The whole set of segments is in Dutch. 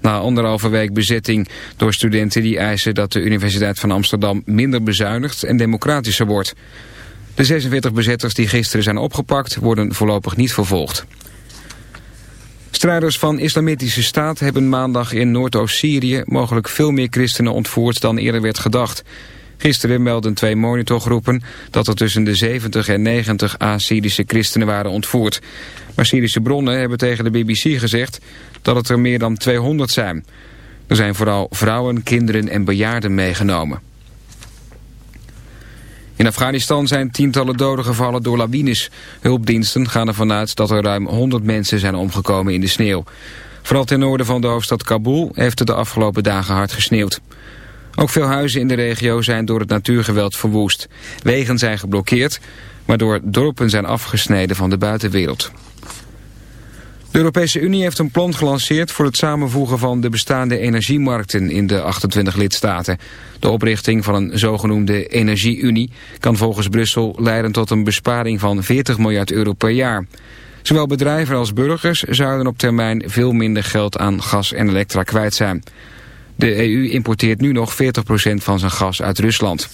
na anderhalve week bezetting door studenten die eisen dat de Universiteit van Amsterdam minder bezuinigd en democratischer wordt. De 46 bezetters die gisteren zijn opgepakt worden voorlopig niet vervolgd. Strijders van Islamitische Staat hebben maandag in Noordoost-Syrië mogelijk veel meer christenen ontvoerd dan eerder werd gedacht. Gisteren meldden twee monitorgroepen dat er tussen de 70 en 90 Assyrische christenen waren ontvoerd. Maar Syrische bronnen hebben tegen de BBC gezegd dat het er meer dan 200 zijn. Er zijn vooral vrouwen, kinderen en bejaarden meegenomen. In Afghanistan zijn tientallen doden gevallen door lawines. Hulpdiensten gaan ervan uit dat er ruim 100 mensen zijn omgekomen in de sneeuw. Vooral ten noorden van de hoofdstad Kabul heeft het de afgelopen dagen hard gesneeuwd. Ook veel huizen in de regio zijn door het natuurgeweld verwoest. Wegen zijn geblokkeerd, waardoor dorpen zijn afgesneden van de buitenwereld. De Europese Unie heeft een plan gelanceerd voor het samenvoegen van de bestaande energiemarkten in de 28 lidstaten. De oprichting van een zogenoemde energieunie kan volgens Brussel leiden tot een besparing van 40 miljard euro per jaar. Zowel bedrijven als burgers zouden op termijn veel minder geld aan gas en elektra kwijt zijn. De EU importeert nu nog 40% van zijn gas uit Rusland.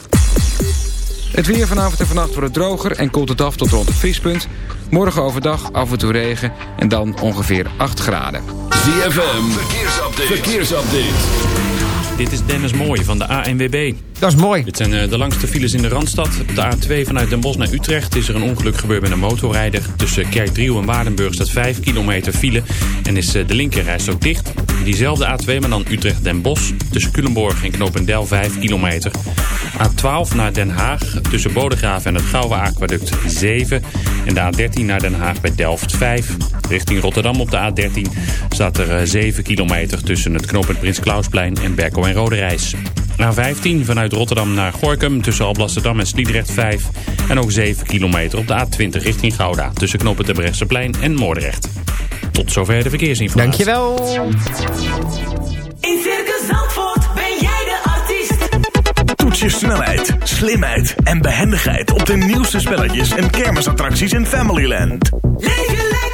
Het weer vanavond en vannacht wordt droger en koelt het af tot rond het vriespunt. Morgen overdag af en toe regen en dan ongeveer 8 graden. ZFM, verkeersupdate. verkeersupdate. Dit is Dennis Mooij van de ANWB. Dat is mooi. Dit zijn eh, de langste files in de Randstad. Op de A2 vanuit Den Bosch naar Utrecht is er een ongeluk gebeurd met een motorrijder. Tussen Kerkdriel en Waardenburg staat 5 kilometer file en is eh, de linkerreis ook dicht. Diezelfde A2, maar dan Utrecht-Den Bosch. Tussen Culemborg en Knopendel 5 kilometer. A12 naar Den Haag. Tussen Bodegraven en het Gouwe Aquaduct 7. En de A13 naar Den Haag bij Delft 5. Richting Rotterdam op de A13 staat er 7 eh, kilometer tussen het knooppunt Prins Klausplein en Berkel en Rode Reis. A15 vanuit Rotterdam naar Gorkum tussen Alblasserdam en Sliedrecht 5. En ook 7 kilometer op de A20 richting Gouda tussen knooppunt Brechtseplein en Moordrecht. Tot zover de verkeersinformatie. Dankjewel. In Circus Zandvoort ben jij de artiest. Toets je snelheid, slimheid en behendigheid op de nieuwste spelletjes en kermisattracties in Familyland. Leef je lekker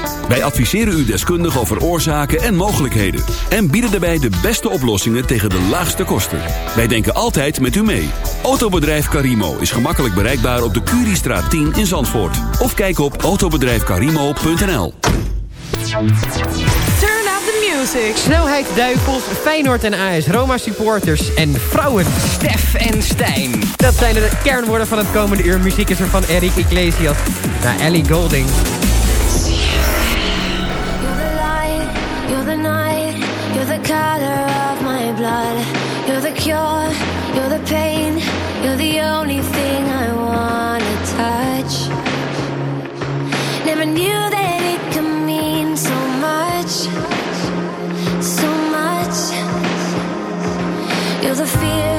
Wij adviseren u deskundig over oorzaken en mogelijkheden. En bieden daarbij de beste oplossingen tegen de laagste kosten. Wij denken altijd met u mee. Autobedrijf Carimo is gemakkelijk bereikbaar op de Curiestraat 10 in Zandvoort. Of kijk op autobedrijfcarimo.nl Turn up the music. Snelheid Duivels, Feyenoord en AS Roma supporters en vrouwen Stef en Stijn. Dat zijn de kernwoorden van het komende uur. Muziek is er van Eric Iglesias naar Ellie Golding. Color of my blood. You're the cure, you're the pain, you're the only thing I wanna touch. Never knew that it could mean so much, so much. You're the fear,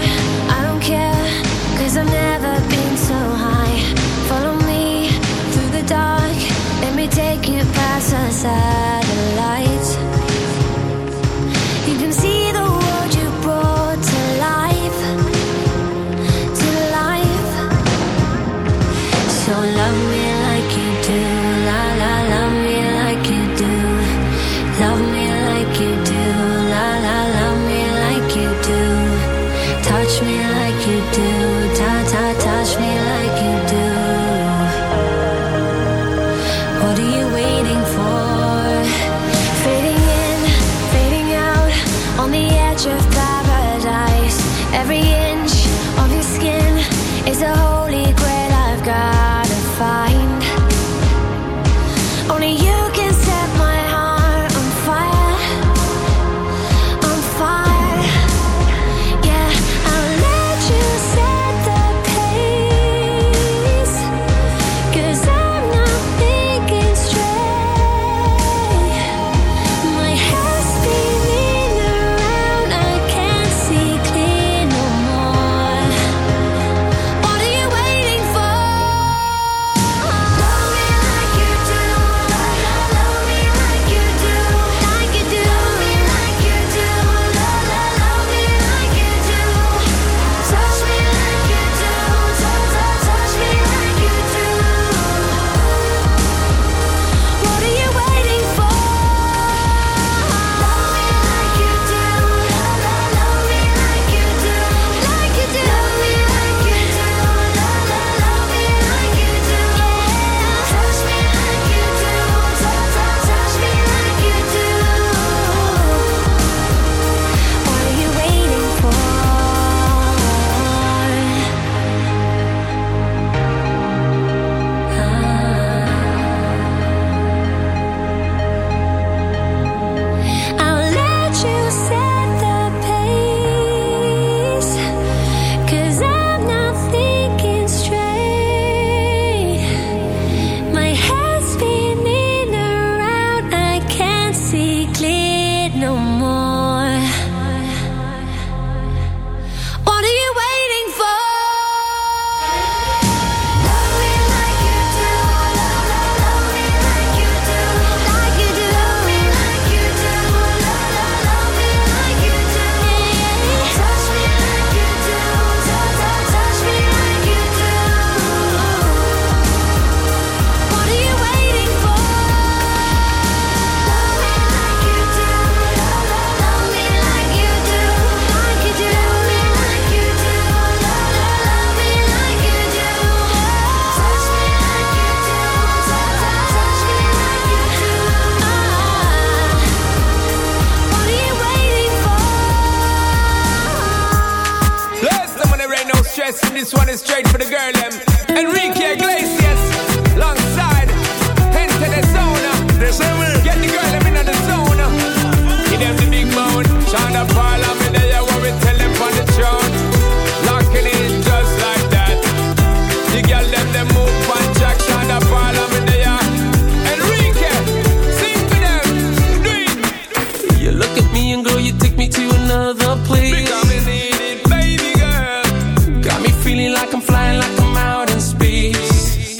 another, please. Because I'm needed, baby girl. Got me feeling like I'm flying, like I'm out in space.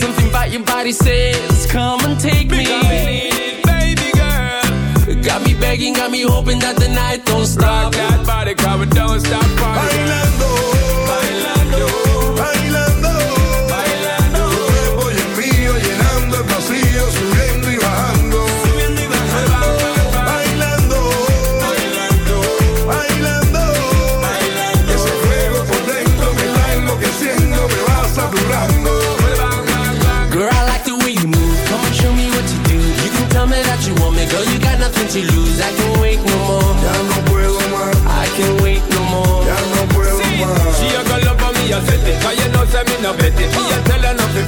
Something about your body says, come and take me. Needed, baby girl. Got me begging, got me hoping that the night don't stop. Rock that body, Ik me no bet it. Me a tell her not to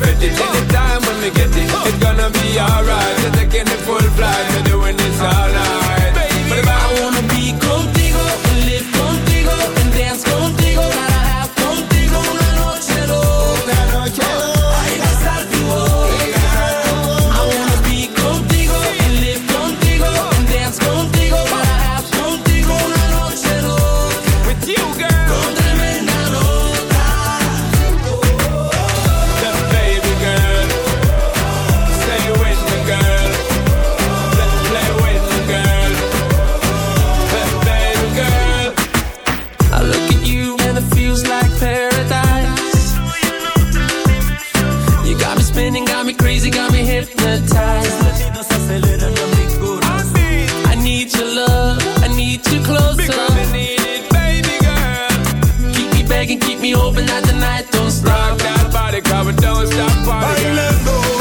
when we get it's gonna be alright. Taking keep me hoping that the night don't stop. Rock that body, cover, don't stop. Bailando.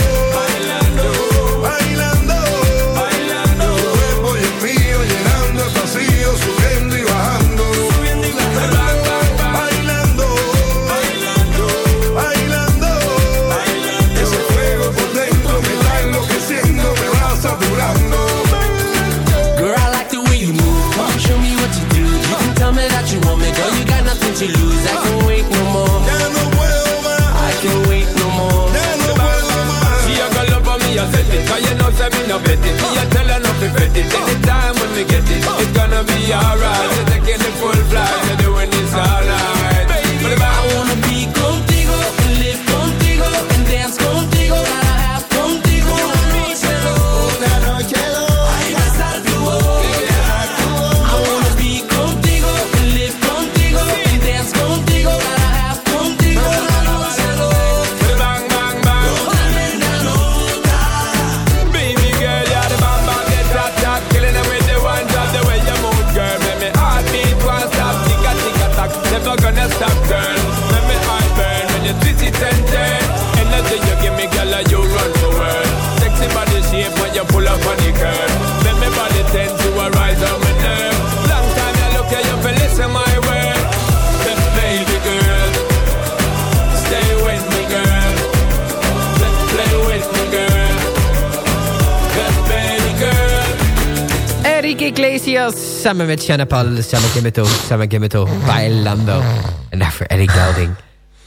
no it. Me a tell her nothing bet it. Anytime when we get it, it's gonna be alright. We're taking it for Iglesias samen met Shanna samen Sama samen Sama Gimito, Bailando. En daarvoor Eric Dowding.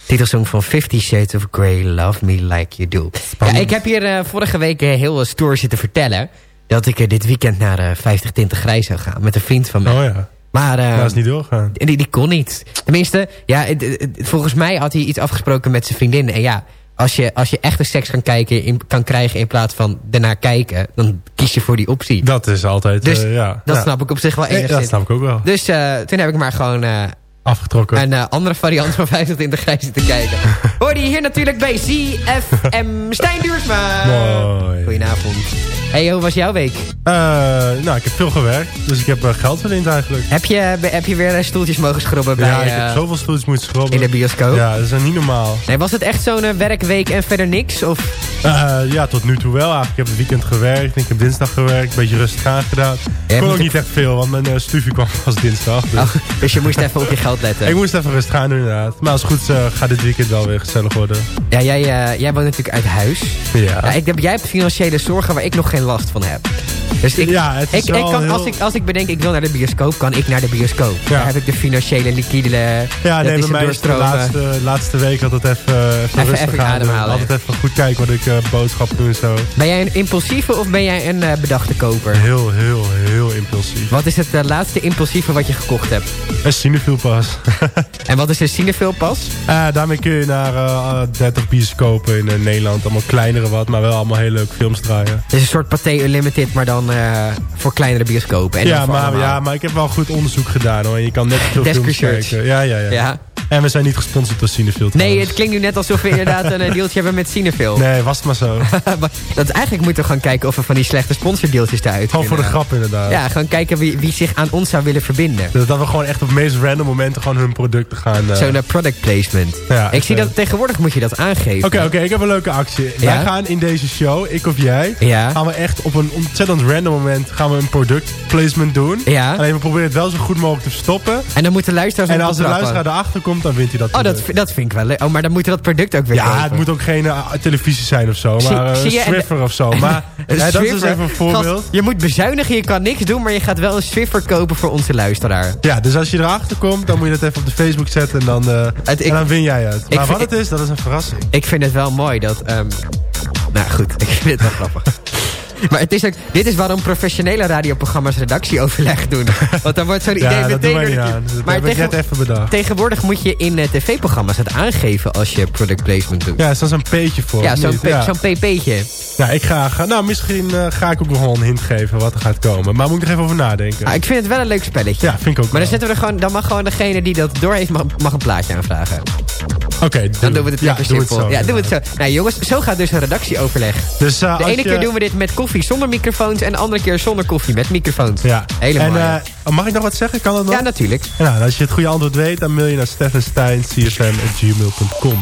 Titelsong van Fifty Shades of Grey, Love Me Like You Do. Ja, ik heb hier eh, vorige week eh, heel eh, stoer zitten vertellen... dat ik dit weekend naar 50 Tinten Grijs zou gaan met een vriend van mij. Oh ja. Maar uh, dat is niet doorgaan. Die, die kon niet. Tenminste, ja, volgens mij had hij iets afgesproken met zijn vriendin. En ja, als je, als je echte seks kan, kijken, in, kan krijgen in plaats van ernaar kijken... dan kies je voor die optie. Dat is altijd, Dus eh, ja. dat Ja. snap ik op zich wel Nee, enigszins. dat snap ik ook wel. Dus eh, toen heb ik maar gewoon eh, Afgetrokken. een eh, andere variant van 50 in de grijs zitten kijken. Hoorde je hier natuurlijk bij ZFM Stijn Duursma. Mooi. Goedenavond. Hey, hoe was jouw week? Eh, nou, ik heb veel gewerkt. Dus ik heb eh, geld verdiend eigenlijk. Heb je, heb je weer eh, stoeltjes mogen schrobben bij, ja, ik heb zoveel stoeltjes moeten schrobben. in de bioscoop? Ja, dat is niet normaal. Nee, was het echt zo'n werkweek en verder niks? Of ja, tot nu toe wel. Eigenlijk. Ik heb het weekend gewerkt. Ik heb dinsdag gewerkt. Een beetje rustig aangedaan. Ik kon ook niet echt veel, want mijn studie kwam pas dinsdag. Dus. Oh, dus je moest even op je geld letten. Ik moest even rustig gaan inderdaad. Maar als het goed is, gaat dit weekend wel weer gezellig worden. Ja, jij, jij woont natuurlijk uit huis. Ja. Ja, ik jij hebt financiële zorgen waar ik nog geen last van heb. Dus ik, Ja, het is ik, kan, heel- als, ik, als ik bedenk ik wil naar de bioscoop, kan ik naar de bioscoop. Ja. Daar heb ik de financiële liquide... Ja, dat nee, bij mij is de laatste, laatste week altijd even, even, Even- rustig even doen. ademhalen. Altijd even goed kijken wat ik eh, boodschappen doe en zo. Ben jij een impulsieve of ben jij een eh, bedachte koper? Heel, heel, heel impulsief. Wat is het eh, laatste impulsieve wat je gekocht hebt? Een cinefiel pas. En wat is een cinefiel pas? Eh, daarmee kun je naar eh, 30 bioscopen in eh, Nederland. Allemaal kleinere wat, maar wel allemaal hele leuke films draaien. Het is een soort Pathé Unlimited, maar dan eh, voor kleinere bioscopen. En ja, maar, allemaal. ja, maar ik heb wel goed onderzoek gedaan hoor. En je kan net Desk films kijken. Ja, ja, ja, Ja. En we zijn niet gesponsord door Cinefield Nee, trouwens. het klinkt nu net alsof we inderdaad een eh, deeltje hebben met Cinefil. Nee, was het maar zo. Dat eigenlijk moeten we gaan kijken of we van die slechte sponsordeeltjes eruit Gewoon voor de grap inderdaad. Ja, gewoon kijken wie, wie zich aan ons zou willen verbinden. Dus dat we gewoon echt op de meest random momenten gewoon hun producten gaan... eh, Zo'n eh, product placement. Ja, ik zie eh. dat tegenwoordig moet je dat aangeven. Oké, oké, ik heb een leuke actie. Ja? Wij gaan in deze show, ik of jij, Ja. gaan we echt op een ontzettend random moment gaan we een product placement doen. Ja. Alleen we proberen het wel zo goed mogelijk te verstoppen. En dan moeten luisteraars En als de luisteraar erachter komt, dan wint hij dat Oh, dat, product. dat vind ik wel leuk. Oh, maar dan moet dat product ook weer Ja, kopen. het moet ook geen eh, televisie zijn of zo, maar eh, zie Swiffer of zo. Maar dat is even een voorbeeld. Gast, je moet bezuinigen, je kan niks doen, maar je gaat wel een Swiffer kopen voor onze luisteraar. Ja, dus als je erachter komt, dan moet je dat even op de Facebook zetten en dan, Het- ik- en dan win jij het. Maar wat het is, dat is een verrassing. Ik vind het wel mooi dat... ehm, nou goed, ik vind het wel grappig. Maar het is ook, dit is waarom professionele radioprogramma's redactieoverleg doen. Want dan wordt zo'n idee Ja, dat meteen... door de- aan. Dat maar heb ik net tegen- even bedacht. tegenwoordig moet je in eh, tv-programma's het aangeven als je product placement doet. Ja, er staat zo'n peetje voor. Ja, zo'n Ja. pp'tje. Ja, ik ga, nou, misschien eh, ga ik ook nog wel een hint geven wat er gaat komen. Maar moet ik er even over nadenken. Ah, ik vind het wel een leuk spelletje. Ja, vind ik ook Maar dan zetten we er gewoon, dan mag gewoon degene die dat door heeft, mag, mag een plaatje aanvragen. Oké, Dan doen we het ja, lekker het simpel. ja, doen we het zo. Nou jongens, zo gaat dus een redactieoverleg. Dus, eh, De ene je- keer doen we dit met koffie zonder microfoons... en de andere keer zonder koffie met microfoons. Ja. Helemaal. En eh, mag ik nog wat zeggen? Kan dat nog? ja, natuurlijk. Nou, als je het goede antwoord weet, dan mail je naar steffenstein.cfm.gmail.com.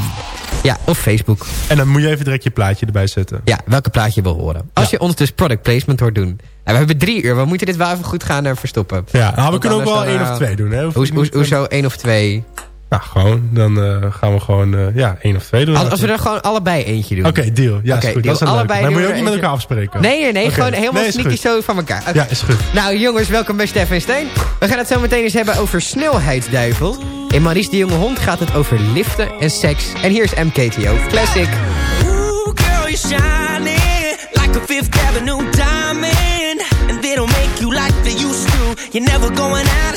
Ja, of Facebook. En dan moet je even direct je plaatje erbij zetten. Ja, welke plaatje je wil horen. Als je ons dus product placement hoort doen. Nou, we hebben drie uur. We moeten dit wel even goed gaan eh, verstoppen. Ja, nou, we kunnen ook wel anders één of eh, twee doen. Hè? Hoe, hoe, hoezo één of twee? Nou, gewoon. Dan eh, gaan we gewoon eh, ja, één of twee doen. Als, als we er gewoon allebei eentje doen. Oké, deal. Ja, Oké, is goed. deal. Dat is Allebei. Maar moet je ook niet met elkaar afspreken? Nee, nee, nee. Gewoon helemaal Nee, sneaky goed. zo van elkaar. Ja, is goed. Nou jongens, welkom bij Stef en Steen. We gaan het zo meteen eens hebben over snelheidsduivels. In Maries de Jonge Hond gaat het over liften en seks. En hier is MKTO. Classic. Ooh, girl, you're shining like a Fifth Avenue diamond. And they don't make you like they used to. You're never going out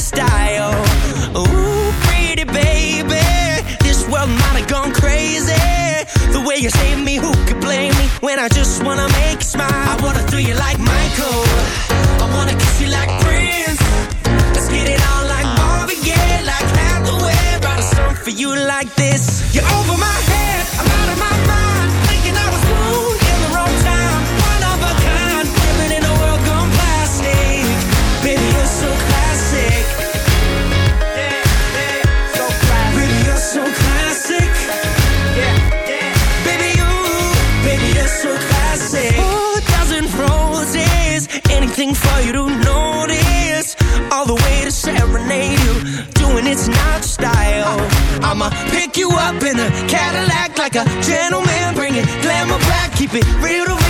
like a gentleman, bring it glamour back, keep it real to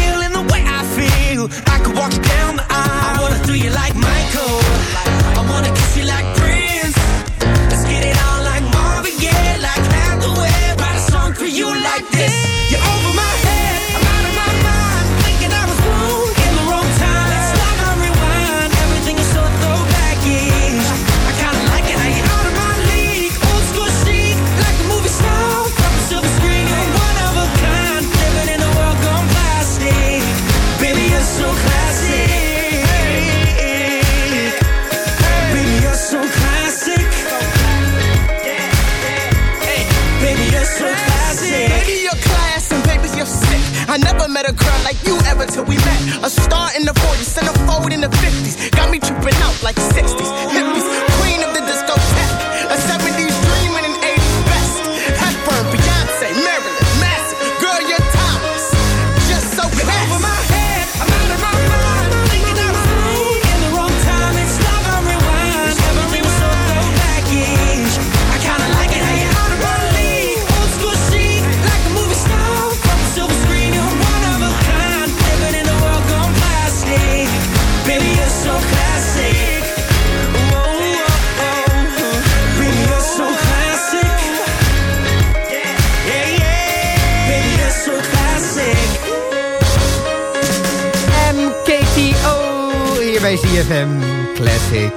tripping out like 60s. Bij Classic.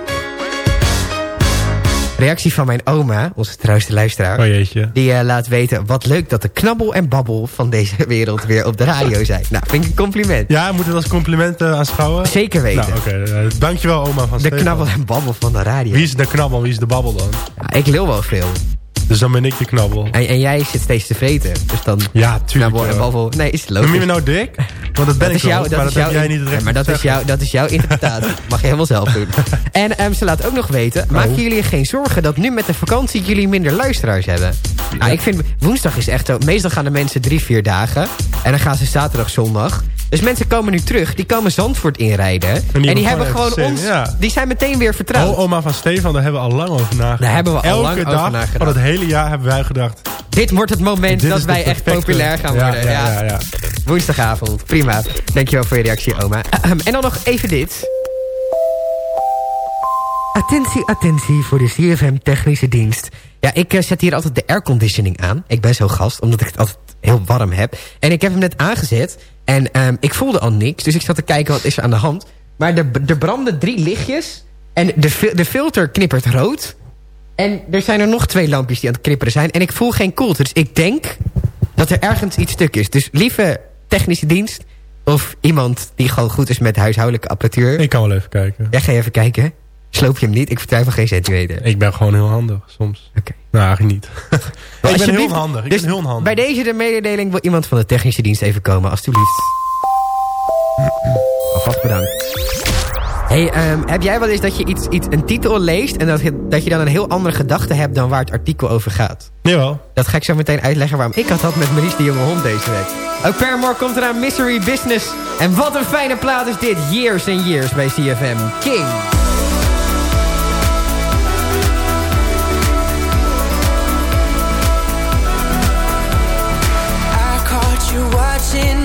Reactie van mijn oma, onze trouwste luisteraar. Oh jeetje. Die eh, laat weten wat leuk dat de knabbel en babbel van deze wereld weer op de radio zijn. Nou, vind ik een compliment. Ja, moet het als compliment eh, aanschouwen? Zeker weten. Nou, oké. eh, dankjewel oma van de Stefan. knabbel en babbel van de radio. Wie is de knabbel, wie is de babbel dan? Ja, ik lul wel veel. Dus dan ben ik de knabbel. En, en jij zit steeds te vreten. Dus dan Ja, tuurlijk. knabbel en babbel. Nee, is het logisch. Noem je me nou dik? Want dat ben dat ik is jouw, wel, dat maar is dat heb jij niet het recht Ja, maar dat is, dat is jouw interpretatie. Mag je helemaal zelf doen. En ehm, ze laat ook nog weten... maken jullie je geen zorgen dat nu met de vakantie... jullie minder luisteraars hebben? Nou, ik vind... Woensdag is echt... zo- Meestal gaan de mensen drie, vier dagen. En dan gaan ze zaterdag, zondag. Dus mensen komen nu terug. Die komen Zandvoort inrijden. En die, hebben gewoon zin, ons... ja. Die zijn meteen weer vertrouwd. Oh, oma van Stefan, daar hebben we al lang over nagedacht. Daar hebben we al Elke lang over dag nagedacht. van het hele jaar hebben wij gedacht... Dit wordt het moment dat wij echt populair gaan Ja, worden. ja, ja, ja. Woensdagavond, prima. Dankjewel voor je reactie, oma. En dan nog even dit. Attentie, attentie voor de CFM Technische Dienst. Ja, ik eh, zet hier altijd de airconditioning aan. Ik ben zo gast, omdat ik het altijd heel warm heb. En ik heb hem net aangezet. En ehm, ik voelde al niks. Dus ik zat te kijken wat is er aan de hand. Maar er, er branden drie lichtjes. En de, de filter knippert rood. En er zijn er nog twee lampjes die aan het knipperen zijn. En ik voel geen koelte. Dus ik denk dat er ergens iets stuk is. Dus lieve technische dienst... of iemand die gewoon goed is met huishoudelijke apparatuur... Ik kan wel even kijken. Ja, ga je even kijken. Sloop je hem niet? Ik vertwijfel geen centimeter. Ik ben gewoon heel handig, soms. Oké. Nou, eigenlijk niet. ik ben heel Alsjeblieft. handig. Ik Dus ben heel handig. Bij deze de mededeling wil iemand van de technische dienst even komen, alstublieft. Alvast bedankt. Hey, ehm, heb jij wel eens dat je iets, iets, een titel leest... en dat je, dat je dan een heel andere gedachte hebt dan waar het artikel over gaat? Jawel. Dat ga ik zo meteen uitleggen waarom ik had dat met Maurice de Jonge Hond deze week. Ook Paramore komt eraan, Mystery Business. En wat een fijne plaat is dit. Years and Years bij CFM. King. Watching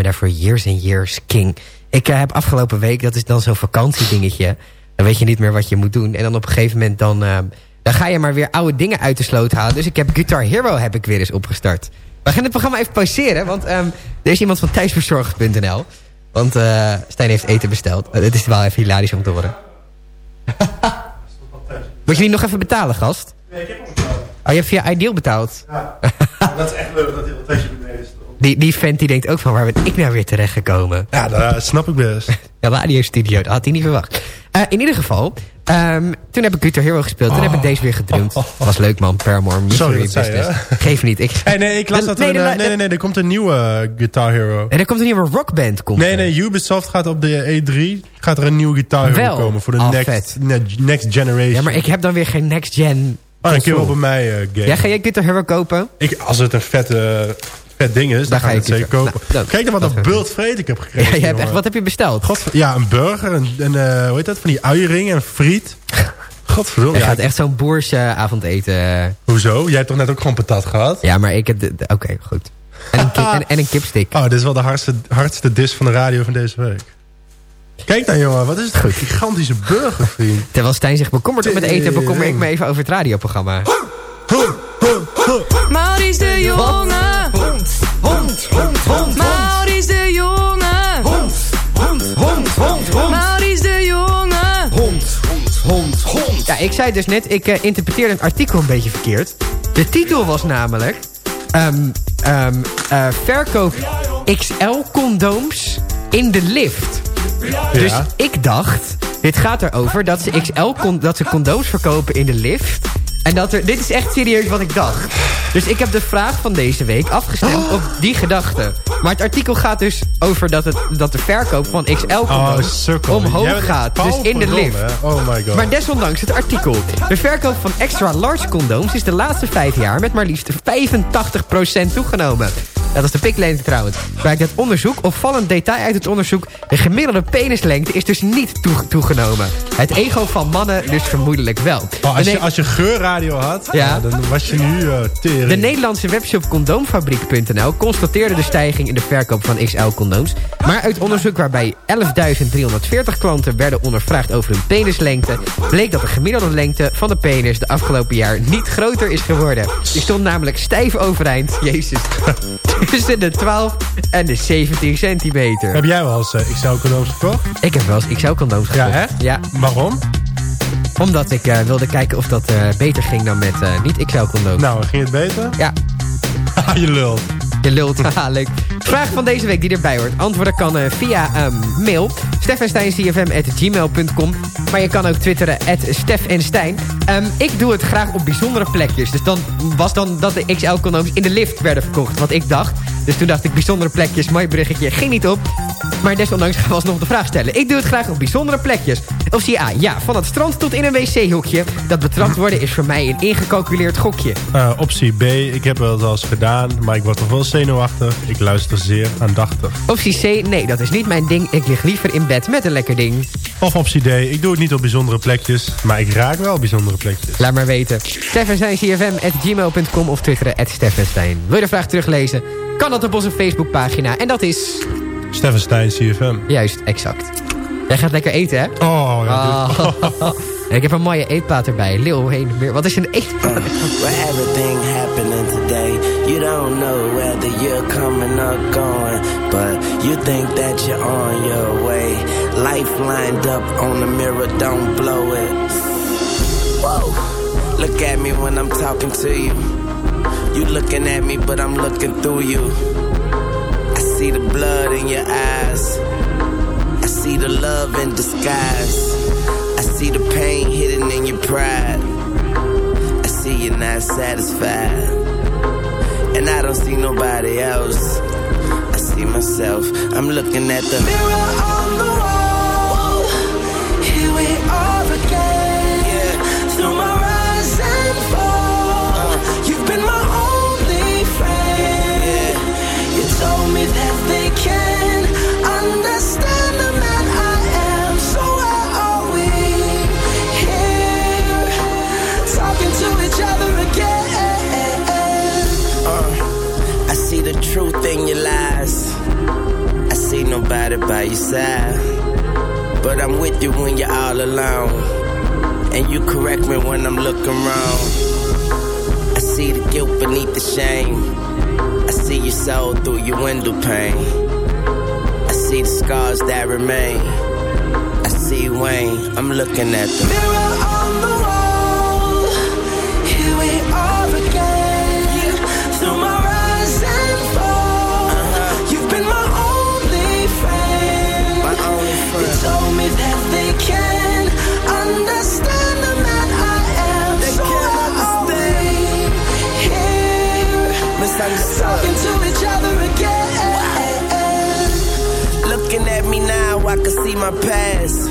En daarvoor Years and Years King. Ik eh, heb afgelopen week, dat is dan zo'n vakantiedingetje. Dan weet je niet meer wat je moet doen. En dan op een gegeven moment dan, eh, dan ga je maar weer oude dingen uit de sloot halen. Dus ik heb Guitar Hero heb ik weer eens opgestart. We gaan het programma even pauzeren, want ehm, er is iemand van thuisverzorgd.nl. Want eh Stijn heeft eten besteld. Het is wel even hilarisch om te horen. Moet je die nog even betalen, gast? Nee, ik heb hem betaald. Oh, je hebt via Ideal betaald? Ja. dat is echt leuk dat hij is. Die, die vent die denkt ook van, waar ben ik nou weer terechtgekomen? Ja, dat snap ik best. Ja, Radio Studio, dat had hij niet verwacht. Eh, in ieder geval, ehm, toen heb ik Guitar Hero gespeeld. Toen heb ik deze weer gedrumd. Was leuk man, Paramore, Mystery Sorry, Business. Geef niet. Ik... Hey, nee, ik las dat er nee, nee, eh, nee, nee, nee, er komt een nieuwe eh, Guitar Hero. En er komt een nieuwe rockband. Komt Nee, er. nee, Ubisoft gaat op de E3 gaat er een nieuwe Guitar Hero Wel? komen voor de Oh, next, ne- next generation. Ja, maar ik heb dan weer geen next gen. Oh, dan kun je wel bij mij eh game. Ja, ga jij Guitar Hero kopen? ik, als het een vette, vet ding is, dan, Dan ga ik het zeker kopen. Nou, dat- Kijk dan wat dat een bult vreet ik heb gekregen. Ja, je hebt echt, wat heb je besteld? God, ja, een burger, een, een eh, hoe heet dat, van die uiering en friet. Godverdomme. Je Ja, gaat echt zo'n boers eh, avondeten. Hoezo? Jij hebt toch net ook gewoon patat gehad? Ja, maar ik heb... Oké, goed. En een, en, en een kipstick. Oh, dit is wel de hardste, hardste dis van de radio van deze week. Kijk dan jongen, wat is het een gigantische burger, vriend. Terwijl Stijn zich bekommert om het eten... bekommer ik me even over het radioprogramma. Maurice de Jonge. Hond, hond, hond, hond. Maurice de Jonge. Hond, hond, hond, hond, hond. Maurice de Jonge. Hond, hond, hond. Ja, ik zei dus net, ik eh, interpreteerde het artikel een beetje verkeerd. De titel was namelijk... ehm, ehm, eh, verkoop XL-condooms in de lift. Dus ik dacht, dit gaat erover dat ze XL dat ze condooms verkopen in de lift. En dat er, dit is echt serieus wat ik dacht. Dus ik heb de vraag van deze week afgestemd op die gedachte. Maar het artikel gaat dus over dat, het, dat de verkoop van XL Oh, omhoog gaat. Dus in de lift. Oh my god. Maar desondanks het artikel. De verkoop van extra large condooms is de laatste vijf jaar met maar liefst 85% toegenomen. Dat is de piklengte trouwens. Blijkt uit onderzoek, opvallend detail uit het onderzoek... de gemiddelde penislengte is dus niet toe- toegenomen. Het ego van mannen dus vermoedelijk wel. Oh, als, je, als je geurradio had, Ja. dan was je nu eh tering. de Nederlandse webshop condoomfabriek.nl constateerde de stijging in de verkoop van XL-condooms. Maar uit onderzoek waarbij 11.340 klanten werden ondervraagd over hun penislengte... bleek dat de gemiddelde lengte van de penis de afgelopen jaar niet groter is geworden. Die stond namelijk stijf overeind, jezus, tussen de 12 en de 17 centimeter. Heb jij wel eens uh, XL-condooms gekocht? Ik heb wel eens XL-condooms Ja, gekocht. echt? Ja, Waarom? omdat ik eh, wilde kijken of dat eh, beter ging dan met eh, niet-XL-condooms. Nou, ging het beter? Ja, Ah, je lult. Je lult, haha. Vraag van deze week die erbij hoort. Antwoorden kan eh, via ehm, mail. steffensteincfm.gmail.com Maar je kan ook twitteren at Stef. Ehm, ik doe het graag op bijzondere plekjes. Dus dan was dan dat de XL-condooms in de lift werden verkocht. Wat ik dacht. Dus toen dacht ik bijzondere plekjes, mooi bruggetje. Ging niet op. Maar desondanks gaan we alsnog de vraag stellen. Ik doe het graag op bijzondere plekjes. Of zie A, ja, van het strand tot in een wc-hoekje. Dat betrapt worden is voor mij een ingecalculeerd gokje. Eh, optie B, ik heb het al eens gedaan, maar ik word toch wel zenuwachtig. Ik luister zeer aandachtig. Optie C, nee, dat is niet mijn ding. Ik lig liever in bed met een lekker ding. Of optie D, ik doe het niet op bijzondere plekjes, maar ik raak wel bijzondere plekjes. Laat maar weten. steffensteincfm.gmail.com of twitteren at Steffenstein. Wil je de vraag teruglezen? Kan dat op onze Facebookpagina. En dat is... Steffen Stijn, CFM. Juist, exact. Jij gaat lekker eten, hè? Oh, ja. Oh. En ik heb een mooie eetplaat erbij. Lil heen meer. Wat is een eetplaat? Where everything happening today, you don't know whether you're coming or going, but you think that you're on your way. Life lined up on the mirror, don't blow it. Whoa, look at me when I'm talking to you. You looking at me, but I'm looking through you. I see the blood in your eyes. I see the love in disguise. I see the pain hidden in your pride. I see you're not satisfied. And I don't see nobody else. I see myself. I'm looking at the mirror on the wall. Here we are your lies. I see nobody by your side. But I'm with you when you're all alone. And you correct me when I'm looking wrong. I see the guilt beneath the shame. I see your soul through your window pane. I see the scars that remain. I see Wayne, I'm looking at the mirror. Talking to each other again. Looking at me now, I can see my past.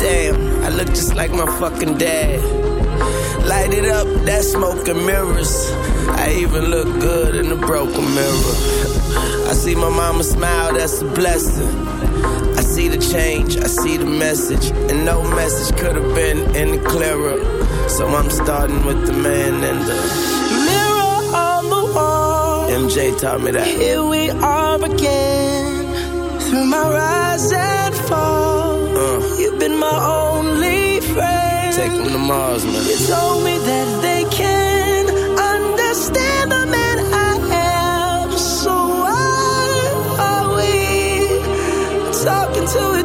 Damn, I look just like my fucking dad. Light it up, that smoke and mirrors. I even look good in the broken mirror. I see my mama smile, that's a blessing. I see the change, I see the message. And no message could have been any clearer. So I'm starting with the man and the Mirror on the wall. MJ taught me that. Here we are again. Through my rise and fall. Uh. You've been my only friend. Take him to Mars, man. You told me that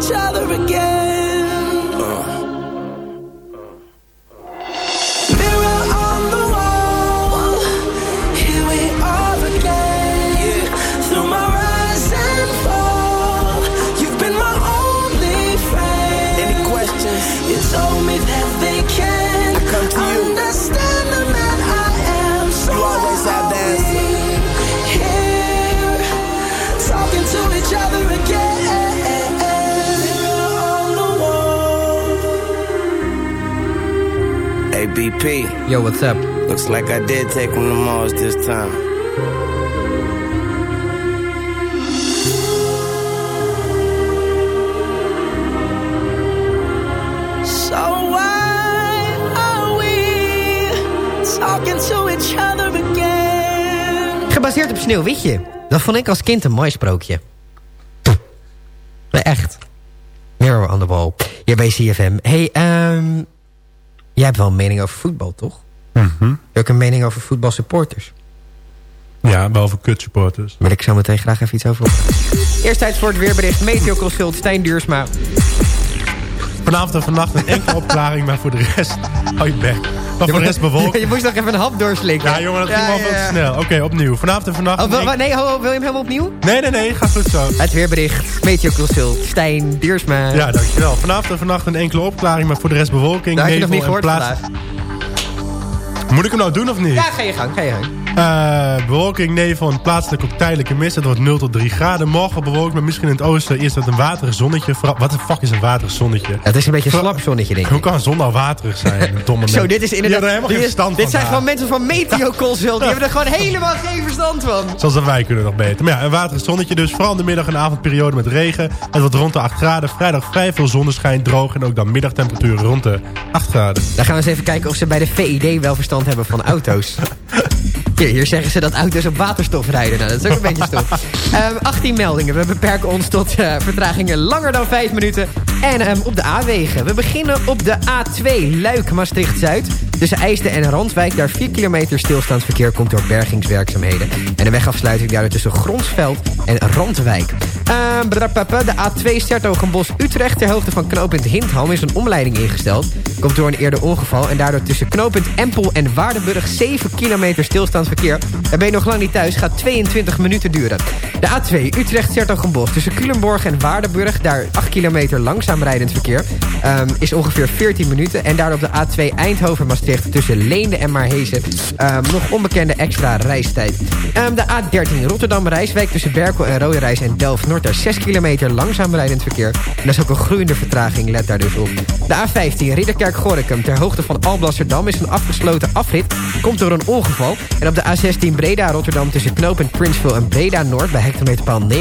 each other again? Hey, BP. Yo, what's up? Looks like I did take him to Mars this time. So why are we talking to each other again? Gebaseerd op Sneeuwwitje. Dat vond ik als kind een mooi sprookje. Echt. Mirror on the wall. Hier bij CFM. Hebt wel een mening over voetbal, toch? Heb je ook een mening over voetbalsupporters? Ja, wel voor kutsupporters. Wil ik zo meteen graag even iets over. Eerst tijd voor het weerbericht. Meteoconsult Stijn Duursma. Vanavond en vannacht een enkele opklaring, maar voor de rest... Hou je voor de rest bewolkt. Je moest nog even een hap doorslikken. Ja, jongen, dat ging wel veel te snel. Oké, opnieuw. Vanavond en vannacht... Oh, nee, ho, ho, wil je hem helemaal opnieuw? Nee, nee, nee. Ga goed zo. Het weerbericht. Meteoconsult Stijn Duursma. Ja, dankjewel. Vanavond en vannacht een enkele opklaring, maar voor de rest bewolking. Dat had je nog niet gehoord plaats-. Moet ik hem nou doen of niet? Ja, ga je gang, ga je gang. Eh, bewolking, nevel en plaatselijk ook tijdelijke mist. Het wordt 0 tot 3 graden. Morgen bewolkt, maar misschien in het oosten eerst dat een waterig zonnetje. Wat de fuck is een waterig zonnetje? Het is een beetje een slap zonnetje, denk ik. Hoe kan een zon nou waterig zijn? Domme Zo, dit is inderdaad... er helemaal dit geen is- verstand Dit van zijn daar. gewoon mensen van Meteoconsult. Die hebben er gewoon helemaal geen verstand van. Zoals dat wij kunnen nog beter. Maar ja, een waterig zonnetje dus. Vooral in de middag en avondperiode met regen. Het wordt rond de 8 graden. Vrijdag vrij veel zonneschijn, droog. En ook dan middagtemperatuur rond de 8 graden. Dan gaan we eens even kijken of ze bij de VID wel verstand hebben van auto's. Hier, hier zeggen ze dat auto's op waterstof rijden. Nou, dat is ook een beetje stof. Ehm, 18 meldingen. We beperken ons tot eh, vertragingen langer dan 5 minuten. En op de A-wegen. We beginnen op de A2 Luik-Maastricht-Zuid. Tussen IJsden en Randwijk. Daar 4 kilometer stilstaand verkeer komt door bergingswerkzaamheden. En de wegafsluiting daardoor tussen Gronsveld en Randwijk. Brapapa, de A2 Stertogenbos-Utrecht. Ter hoogte van knooppunt Hindham is een omleiding ingesteld. Komt door een eerder ongeval. En daardoor tussen knooppunt Empel en Waardenburg 7 kilometer stilstaand verkeer. Ben je nog lang niet thuis. Gaat 22 minuten duren. De A2 Utrecht-Sertogenbos tussen Culemborg en Waardenburg. Daar 8 kilometer langzaam rijdend verkeer. ehm, is ongeveer 14 minuten. En daardoor op de A2 Eindhoven-Maastricht tussen Leende en Maarhezen. ehm, nog onbekende extra reistijd. Ehm, de A13 Rotterdam-Rijswijk tussen Berkel en Rode en Delft-Noord. Daar 6 kilometer langzaam rijdend verkeer. En dat is ook een groeiende vertraging, let daar dus op. De A15 Ridderkerk-Gorinchem ter hoogte van Alblasserdam is een afgesloten afrit. Komt door een ongeval. En op de A16 Breda-Rotterdam tussen knooppunt Princeville en Breda-Noord... bij hectometerpaal 59.5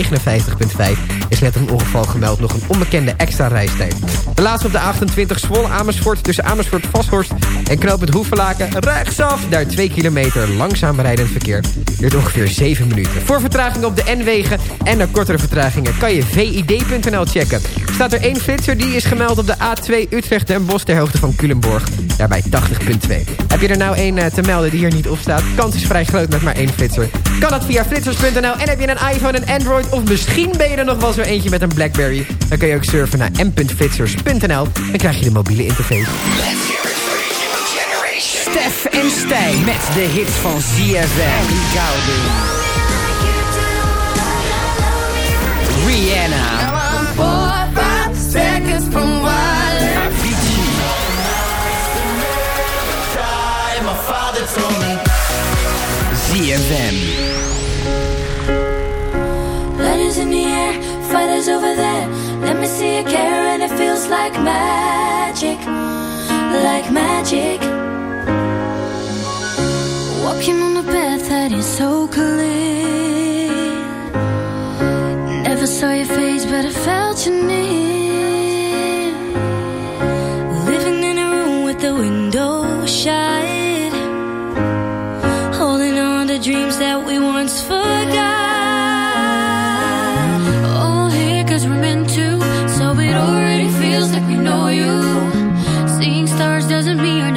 is net een ongeval gemeld. Nog een onbekende extra reistijd. De laatste op de 28 Zwolle-Amersfoort tussen Amersfoort-Vashorst en knooppunt Hoevelaken. Rechtsaf, daar 2 kilometer langzaam rijdend verkeer. Duurt ongeveer 7 minuten. Voor vertraging op de N-wegen en een kortere vertraging vertragingen kan je vid.nl checken. Staat er één flitser, die is gemeld op de A2 Utrecht Den Bosch ter hoogte van Culemborg. Daarbij 80.2. Heb je er nou één eh, te melden die hier niet op staat? Kans is vrij groot met maar één flitser. Kan dat via flitsers.nl. En heb je een iPhone, een Android of misschien ben je er nog wel zo eentje met een Blackberry. Dan kun je ook surfen naar Dan krijg je de mobiele interface. Stef en Stijn met de hits van ZFM. Gouden. Rihanna. Four, five seconds from. Avicii. ZFM. Fighters over there. Let me see you care, and it feels like magic, like magic. Walking on a path that is so clear. Never saw your face, but I felt your near. Know you. Seeing stars doesn't mean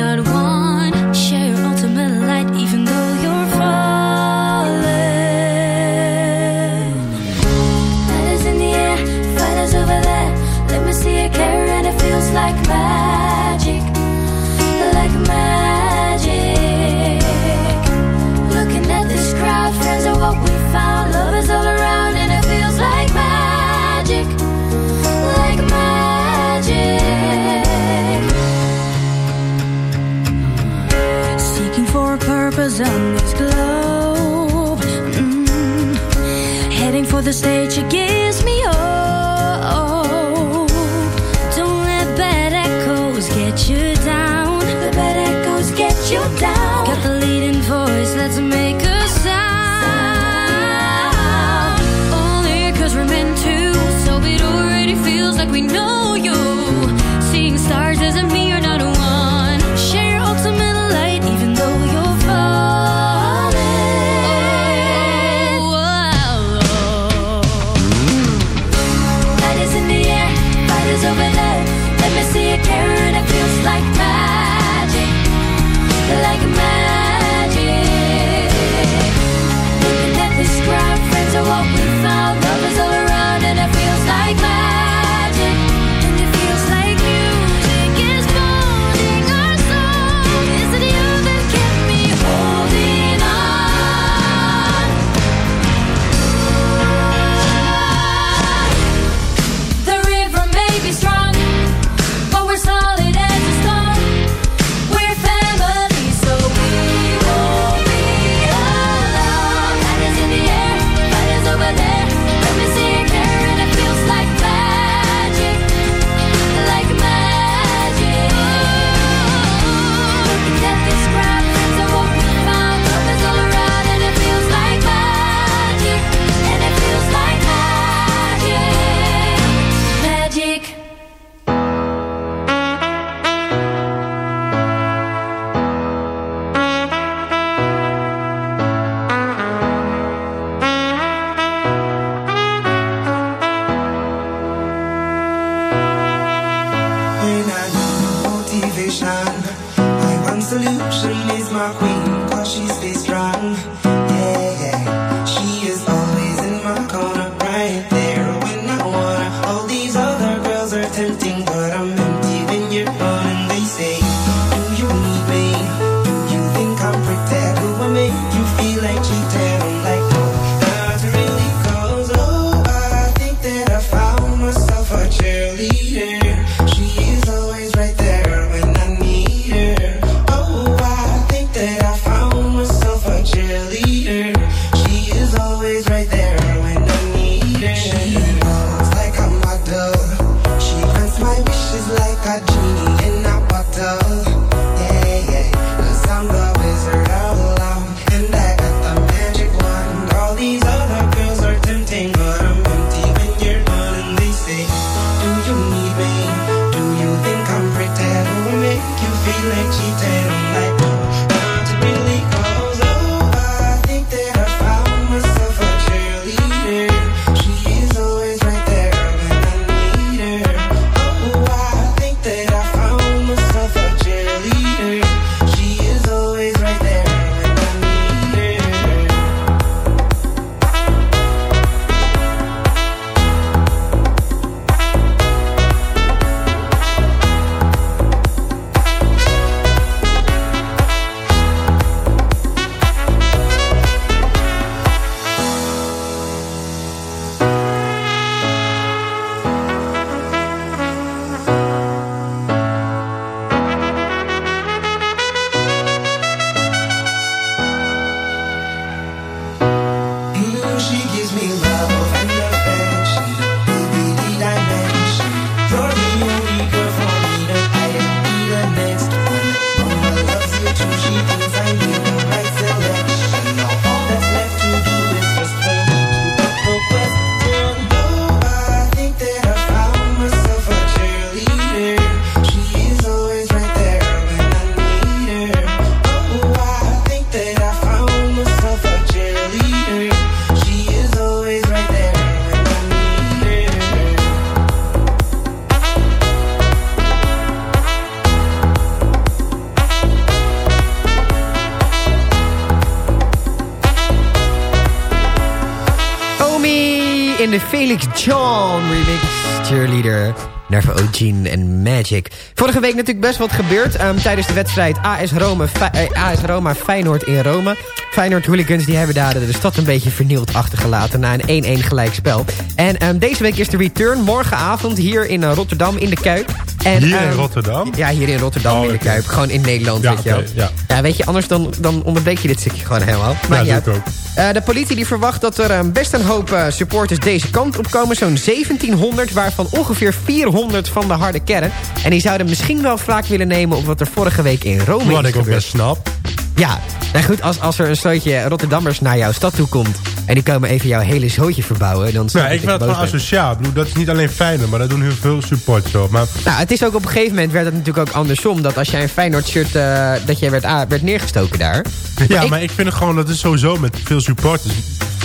En Magic. Vorige week natuurlijk best wat gebeurd. ehm, tijdens de wedstrijd AS Roma, Fe- eh, AS Roma Feyenoord in Rome. Feyenoord hooligans die hebben daar de stad een beetje vernield achtergelaten... na een 1-1 gelijkspel. En ehm, deze week is de return morgenavond hier in eh, Rotterdam in de Kuip. En, Hier in ehm, Rotterdam? Ja, hier in Rotterdam Oh, in de. Kuip. Gewoon in Nederland, Ja, weet je ja. Ja, weet je, anders dan, dan onderbreek je dit stukje gewoon helemaal. Ja, Maar ja, ik ook. Eh, de politie die verwacht dat er eh, best een hoop eh, supporters deze kant op komen. Zo'n 1700, waarvan ongeveer 400 van de harde kern. En die zouden misschien wel wraak willen nemen op wat er vorige week in Rome Wat is ik ook best snap. Ja, nou goed, als, als er een stootje Rotterdammers naar jouw stad toe komt... en die komen even jouw hele zootje verbouwen... dan Nou, ik dat vind boos bent. asociaal. Ik bedoel, dat is niet alleen Feyenoord, maar dat doen heel veel supporters ook. Maar Nou, het is ook op een gegeven moment werd het natuurlijk ook andersom... dat als jij een Feyenoord-shirt, eh, dat jij werd, ah, werd neergestoken daar. Ja, ik- maar ik vind het gewoon, dat is sowieso met veel supporters.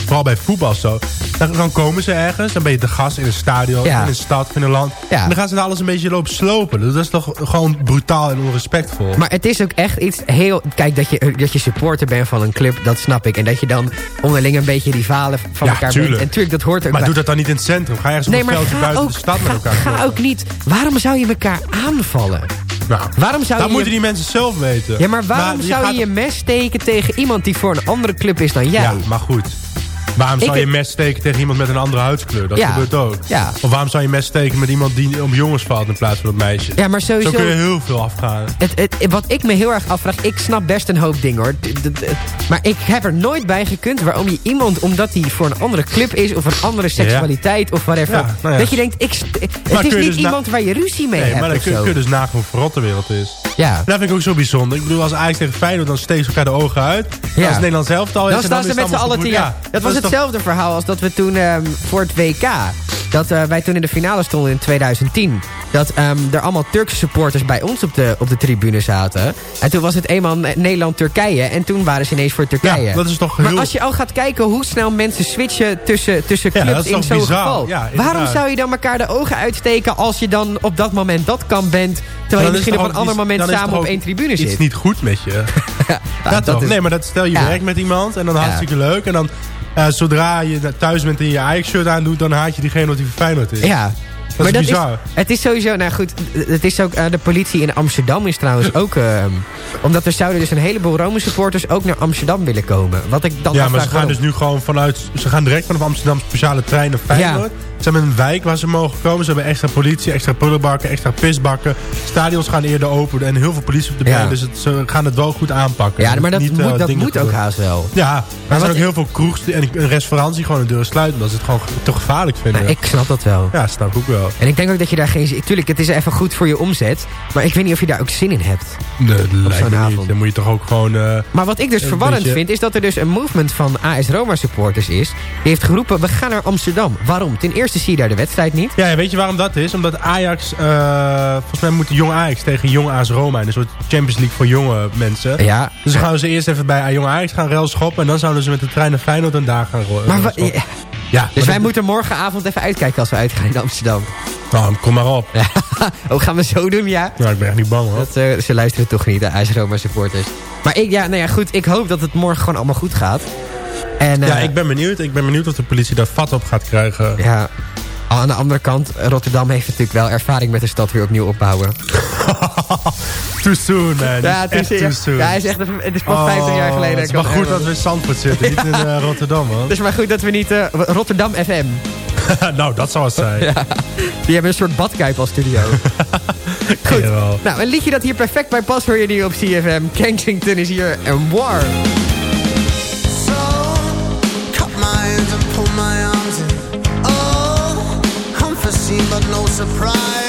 Vooral bij voetbal zo. Dan, dan komen ze ergens, dan ben je de gast in een stadion, Ja. in een stad, in een land. Ja. En dan gaan ze daar alles een beetje lopen slopen. Dat is toch gewoon brutaal en onrespectvol. Maar het is ook echt iets heel... Kijk, dat je, dat je supporter bent van een club, dat snap ik. En dat je dan onderling een beetje rivalen van Ja, elkaar tuurlijk. bent. En tuurlijk, dat hoort ook maar bij. doe dat dan niet in het centrum. Ga ergens Nee, op een veldje buiten ook, de stad met elkaar ga ook niet... Waarom zou je elkaar aanvallen? Nou, Waarom zou dat je moeten die mensen zelf weten. Ja, maar waarom je zou gaat- je je mes steken tegen iemand die voor een andere club is dan jij? Ja, maar goed. Waarom Ik zou je mes steken tegen iemand met een andere huidskleur? Dat Ja. gebeurt ook. Ja. Of waarom zou je mes steken met iemand die om jongens valt in plaats van op meisjes? Ja, maar sowieso... Zo kun je heel veel afgaan. Het, het, wat ik me heel erg afvraag, ik snap best een hoop dingen hoor. Maar ik heb er nooit bij gekund waarom je iemand, omdat hij voor een andere club is... of een andere seksualiteit of whatever... Ja, nou dat je denkt, ik, het Maar is niet dus iemand waar je ruzie mee Nee, hebt maar dan kun, je dus nagaan hoe verrot de wereld is. Ja. Dat vind ik ook zo bijzonder. Ik bedoel, als Ajax tegen Feyenoord, dan steken ze elkaar de ogen uit. Ja. Als Nederland zelf al is, Dan staan ze het met z'n allen te ja. Dat was toch- hetzelfde verhaal als dat we toen ehm, voor het WK... dat eh, wij toen in de finale stonden in 2010... dat ehm, er allemaal Turkse supporters bij ons op de, op de tribune zaten. En toen was het eenmaal Ne- Nederland-Turkije... en toen waren ze ineens voor Turkije. Ja, dat is toch maar heel- als je al gaat kijken hoe snel mensen switchen tussen, tussen clubs dat is in zo'n geval... Ja, waarom zou je dan elkaar de ogen uitsteken... als je dan op dat moment dat kan bent... terwijl je is misschien op een ander moment is samen op één tribune zit. niet goed met je. Dat is- Nee, maar dat stel je werkt met iemand en dan hartstikke leuk. En dan zodra je thuis bent en je Ajax-shirt aandoet, dan haat je diegene wat die voor Feyenoord is. Ja. Dat is bizar. het is sowieso, nou goed, het is ook, eh, de politie in Amsterdam is trouwens ook, eh, omdat er zouden dus een heleboel Rome supporters ook naar Amsterdam willen komen. Wat ik dan Ja, maar ze gaan waarom. dus nu gewoon vanuit... Ze gaan direct vanaf Amsterdam speciale treinen naar Feyenoord. Ze hebben een wijk waar ze mogen komen. Ze hebben extra politie, extra prullenbakken, extra pisbakken. Stadions gaan eerder open en heel veel politie op de Ja. been. Dus het, ze gaan het wel goed aanpakken. Ja, maar dat Niet, eh, moet, dat moet ook haast wel. Ja, maar er zijn ook heel veel kroegs en een restaurant die gewoon de deuren sluiten. Omdat ze het gewoon te gevaarlijk vinden. Nou, ik snap dat wel. Ja, snap ik ook wel. En ik denk ook dat je daar geen zin... Tuurlijk, het is even goed voor je omzet. Maar ik weet niet of je daar ook zin in hebt. Nee, dat lijkt me niet. Dan moet je toch ook gewoon... eh, Maar wat ik dus verwarrend beetje- vind... is dat er dus een movement van AS Roma supporters is... die heeft geroepen, we gaan naar Amsterdam. Waarom? Ten eerste zie je daar de wedstrijd niet. Ja, weet je waarom dat is? Omdat Ajax... eh, volgens mij moet jong Ajax tegen jong AS Roma... in een soort Champions League voor jonge mensen. Ja. Dus dan gaan ze eerst even bij jong Ajax gaan rel schoppen... en dan zouden ze met de trein naar Feyenoord en daar gaan rollen. Maar ja, Dus wij moeten morgenavond even uitkijken als we uitgaan in Amsterdam. Nou, kom maar op. oh, gaan we zo doen, ja? Nou, ik ben echt niet bang hoor. Dat, eh, ze luisteren toch niet, de AS Roma supporters. Maar ik, ja, nou ja, goed, ik hoop dat het morgen gewoon allemaal goed gaat. En, ja, eh, ik ben benieuwd. Ik ben benieuwd of de politie daar vat op gaat krijgen. Ja, aan de andere kant, Rotterdam heeft natuurlijk wel ervaring met de stad weer opnieuw opbouwen. Too soon, man. Ja, too ja, soon. ja, hij is echt, het is pas 50 jaar geleden. Oh, Het is maar goed dat we in Zandvoort zitten, niet in eh, Rotterdam, man. Het is maar goed dat we niet... eh, Rotterdam FM. nou, dat zou het zijn. Ja, die hebben een soort badkuip als studio. Goed. Nou, een liedje dat hier perfect bij past hoor je nu op CFM. Kensington is hier en War. Surprise.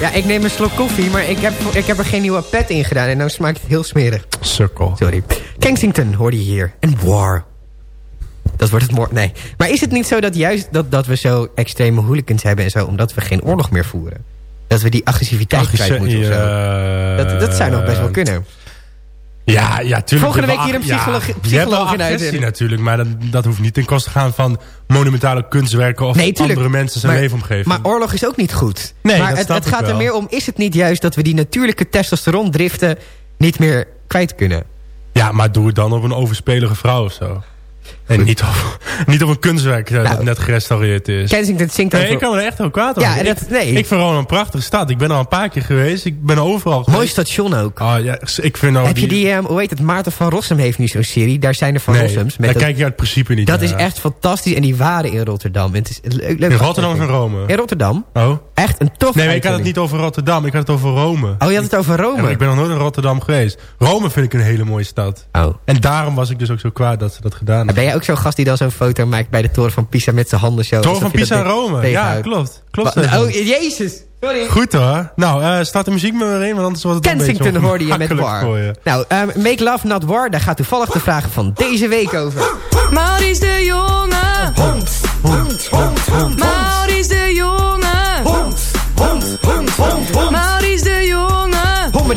Ja, ik neem een slok koffie, maar ik heb, ik heb er geen nieuwe pet in gedaan. En dan smaakt het heel smerig. Sukkel. Sorry. Kensington hoorde je hier. En War. Dat wordt het moord. Nee. Maar is het niet zo dat juist dat, dat we zo extreme hooligans hebben en zo... omdat we geen oorlog meer voeren? Dat we die agressiviteit Agressie- kwijt moeten of zo? Dat, dat zou nog best wel kunnen. Ja, ja, tuurlijk. Volgende week hier een psycholoog- ja, psycholoog in uitzending. natuurlijk, maar dat, dat hoeft niet ten koste te gaan van monumentale kunstwerken of Nee, andere mensen zijn Maar- leefomgeving. Maar oorlog is ook niet goed. Nee, maar dat het, het gaat er meer om, is het niet juist dat we die natuurlijke testosterondriften niet meer kwijt kunnen? Ja, maar doe het dan op een overspelige vrouw of zo. En niet op, niet op een kunstwerk eh, dat net gerestaureerd is. Kensington zingt Nee, over- ik kan er echt heel kwaad over. Ja, en dat- nee. ik vind Rotterdam een prachtige stad. Ik ben al een paar keer geweest. Ik ben overal Mooi geweest. station ook. Oh, ja, ik vind ook Heb je die, ehm, hoe heet het, Maarten van Rossum heeft nu zo'n serie. Daar zijn er van Nee, Rossums. daar dat- kijk je uit principe niet Dat naar. is echt fantastisch. En die waren in Rotterdam. En het is leuk, leuk In Rotterdam of in Rome? In Rotterdam. Oh. Echt een tof Nee, maar ik had het niet over Rotterdam. Ik had het over Rome. Oh, je had het over Rome. ik ben nog nooit in Rotterdam geweest. Rome vind ik een hele mooie stad. Oh. En daarom was ik dus ook zo kwaad dat ze dat gedaan hebben. Ook zo'n gast die dan zo'n foto maakt bij de toren van Pisa met zijn handen zo? Toren van Pisa Rome. Ja, klopt. klopt. Oh, jezus. Sorry. Goed hoor. Nou, eh, staat de muziek maar weer in, want anders wordt het een beetje Kensington hoorde je met War. Nou, ehm, Make Love Not War, daar gaat toevallig de vraag van deze week over. Maurice de Jonge. Hond, hond, hond, hond. Maurice de Jonge. Hond, hond, hond, hond, hond.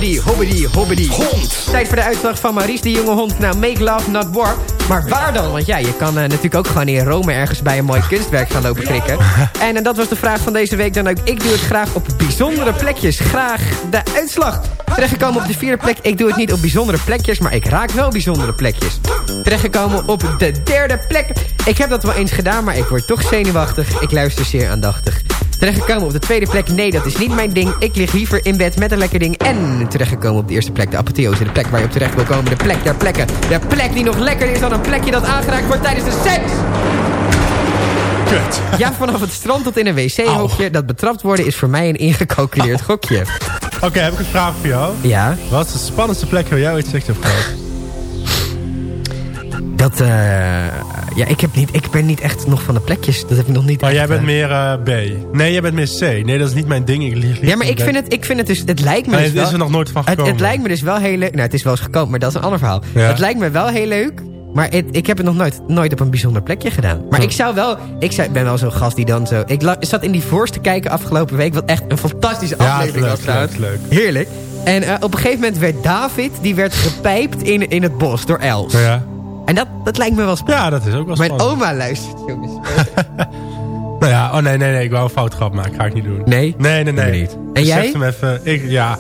Hobbedy, hobbedy, hobbedy. Hond. Tijd voor de uitslag van Maurice de Jonge Hond. Nou, Make Love Not War. Maar waar dan? Want ja, je kan eh, natuurlijk ook gewoon in Rome ergens bij een mooi kunstwerk gaan lopen krikken. En, eh, dat was de vraag van deze week dan ook. Ik doe het graag op bijzondere plekjes. Graag de uitslag. Terechtgekomen op de vierde plek. Ik doe het niet op bijzondere plekjes, maar ik raak wel bijzondere plekjes. Terechtgekomen op de derde plek. Ik heb dat wel eens gedaan, maar ik word toch zenuwachtig. Ik luister zeer aandachtig. Terechtgekomen op de tweede plek. Nee, dat is niet mijn ding. Ik lig liever in bed met een lekker ding. En terechtgekomen op de eerste plek. De apotheose. De plek waar je op terecht wil komen. De plek der plekken. De plek die nog lekkerder is dan een plekje dat aangeraakt wordt tijdens de seks. Kut. Ja, vanaf het strand tot in een wc-hokje. Dat betrapt worden is voor mij een ingecalculeerd gokje. Oké, heb ik een vraag voor jou. Ja, Wat is de spannendste plek waar jij ooit seks hebt gehad? Dat... eh ja, ik, heb niet, ik ben niet echt nog van de plekjes. Dat heb ik nog niet Maar echt, jij bent eh, meer eh, B. Nee, jij bent meer C. Nee, dat is niet mijn ding. Ik Ja, maar ik vind het, ik vind het dus... Het lijkt me Nee, dus het is wel- er nog nooit van het, gekomen. het lijkt me dus wel heel leuk... Nou, het is wel eens gekomen, maar dat is een ander verhaal. Ja. Het lijkt me wel heel leuk... Maar het- ik heb het nog nooit, nooit op een bijzonder plekje gedaan. Maar Hm. ik zou wel... Ik zou, ben wel zo'n gast die dan zo... Ik la- zat in die Force te kijken afgelopen week... wat echt een fantastische Ja, aflevering leuk, was trouwens. leuk, leuk. Heerlijk. En op een gegeven moment werd David... die werd gepijpt in, in het bos door Els. Ja. En dat, dat lijkt me wel spannend. ja, dat is ook wel Mijn spannend. oma luistert, jongens. Nou ja, oh nee, nee, nee. Ik wou een fout grap maken. Ga ik niet doen. Nee? Nee, nee, nee. niet. En Ik jij? zeg hem even. Ik, ja,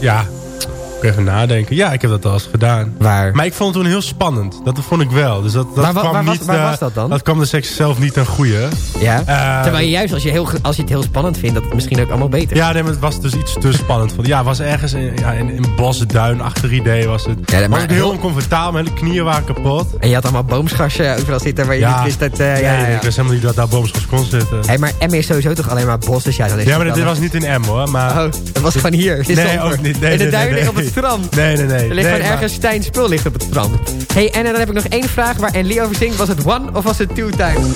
ja. Ik even nadenken. Ja, ik heb dat al eens gedaan. Waar? Maar ik vond het toen heel spannend. Dat vond ik wel. Dus dat, dat Maar wa- kwam waar was- niet, waar eh, was dat dan? Dat kwam de seks zelf niet ten goede. Ja? Eh, Terwijl je juist als je, heel, als je het heel spannend vindt... dat het misschien ook allemaal beter Ja, nee, maar het was dus iets te spannend. Van, ja, het was ergens in, ja, in, in bossen, duin, achter idee was het. Ja, maar was ik heel heel- oncomfortabel, mijn hele knieën waren kapot. En je had allemaal boomscharsen overal zitten waar je niet wist dat... eh, ja, nee, ja, ja. ik wist helemaal niet dat daar boomschors kon zitten. Hey, maar M is sowieso toch alleen maar bos, dus ja, dan is Ja, het maar dit was niet in M hoor. Maar... Oh, dat was gewoon hier. in Nee, ook niet. Nee, in de nee, duinen nee, op het nee. Strand. Nee, nee, nee. Er ligt Nee, gewoon maar- ergens Stijn Spul ligt op het strand. hey, en dan heb ik nog één vraag waar Enlie over zingt. Was het one of was het two times?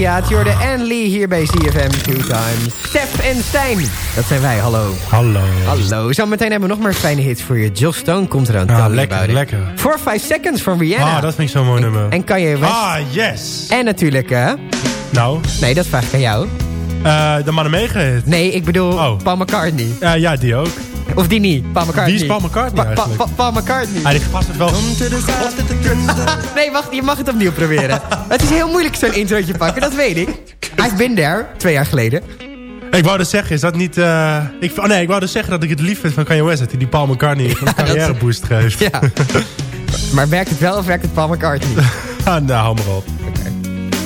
Staat een Aziat. Jorde en Lee hier bij CFM Two Times. Stef en Stijn. Dat zijn wij, hallo. Hallo. Hallo. Zometeen hebben we nog meer fijne hits voor je. Joss Stone komt eraan. Me lekker, lekker. For 5 Seconds van Rihanna. Ah, dat vind ik zo'n mooi nummer. En kan je West... Ah, yes. En natuurlijk, hè? Nou? Nee, dat vraag ik aan jou. Eh, de mannen. Nee, ik bedoel Oh. Paul McCartney. Ja, ja, die ook. Of die niet, Paul McCartney. Wie is Paul McCartney Pa- pa- Paul McCartney. Ah, die past het wel. nee, wacht, je mag het opnieuw proberen. het is heel moeilijk zo'n introotje pakken, dat weet ik. Hij is been there, twee jaar geleden. Ik wou dus zeggen, is dat niet... eh, ik, oh nee, ik wou dus zeggen dat ik het lief vind van Kanye West... dat hij die Paul McCartney een carrière boost geeft. Ja. Maar werkt het wel of werkt het Paul McCartney? ah, nou, hou maar op.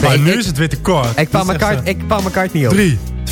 Maar nu is het weer te kort. Ik Paul, McCart ik Paul McCartney op. Drie,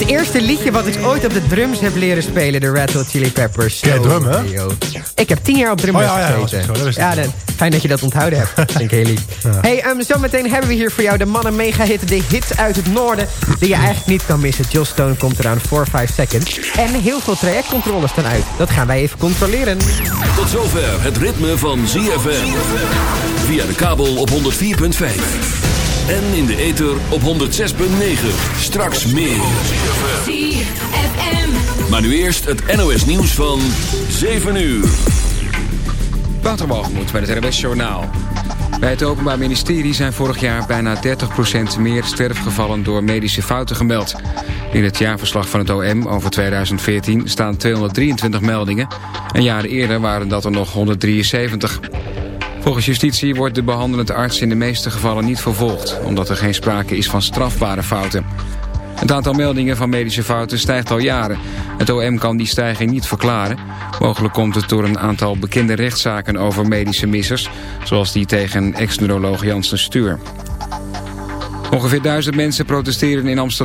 Het eerste liedje wat ik ooit op de drums heb leren spelen, de Red Hot Chili Peppers. Jij Zo, drummen? yo. Ik heb tien jaar op drumles Oh, ja, ja, gezeten. dat ja, dan- fijn dat je dat onthouden hebt. Vind ik heel lief. Hey, um, zometeen hebben we hier voor jou de mannen mega hit. De hits uit het noorden die je eigenlijk niet kan missen. Joss Stone komt eraan voor 5 seconds. En heel veel trajectcontroles staan uit. Dat gaan wij even controleren. Tot zover het ritme van ZFM. Via de kabel op 104.5. En in de ether op 106.9. Straks meer. Maar nu eerst het NOS nieuws van 7 uur. Waterwalgemoed bij het RWS Journaal. Bij het Openbaar Ministerie zijn vorig jaar bijna 30% meer sterfgevallen door medische fouten gemeld. In het jaarverslag van het OM over 2014 staan 223 meldingen. En jaren eerder waren dat er nog 173. Volgens justitie wordt de behandelend arts in de meeste gevallen niet vervolgd... omdat er geen sprake is van strafbare fouten. Het aantal meldingen van medische fouten stijgt al jaren. Het OM kan die stijging niet verklaren. Mogelijk komt het door een aantal bekende rechtszaken over medische missers... zoals die tegen ex-neuroloog Janssen Stuur. Ongeveer duizend mensen protesteren in Amsterdam.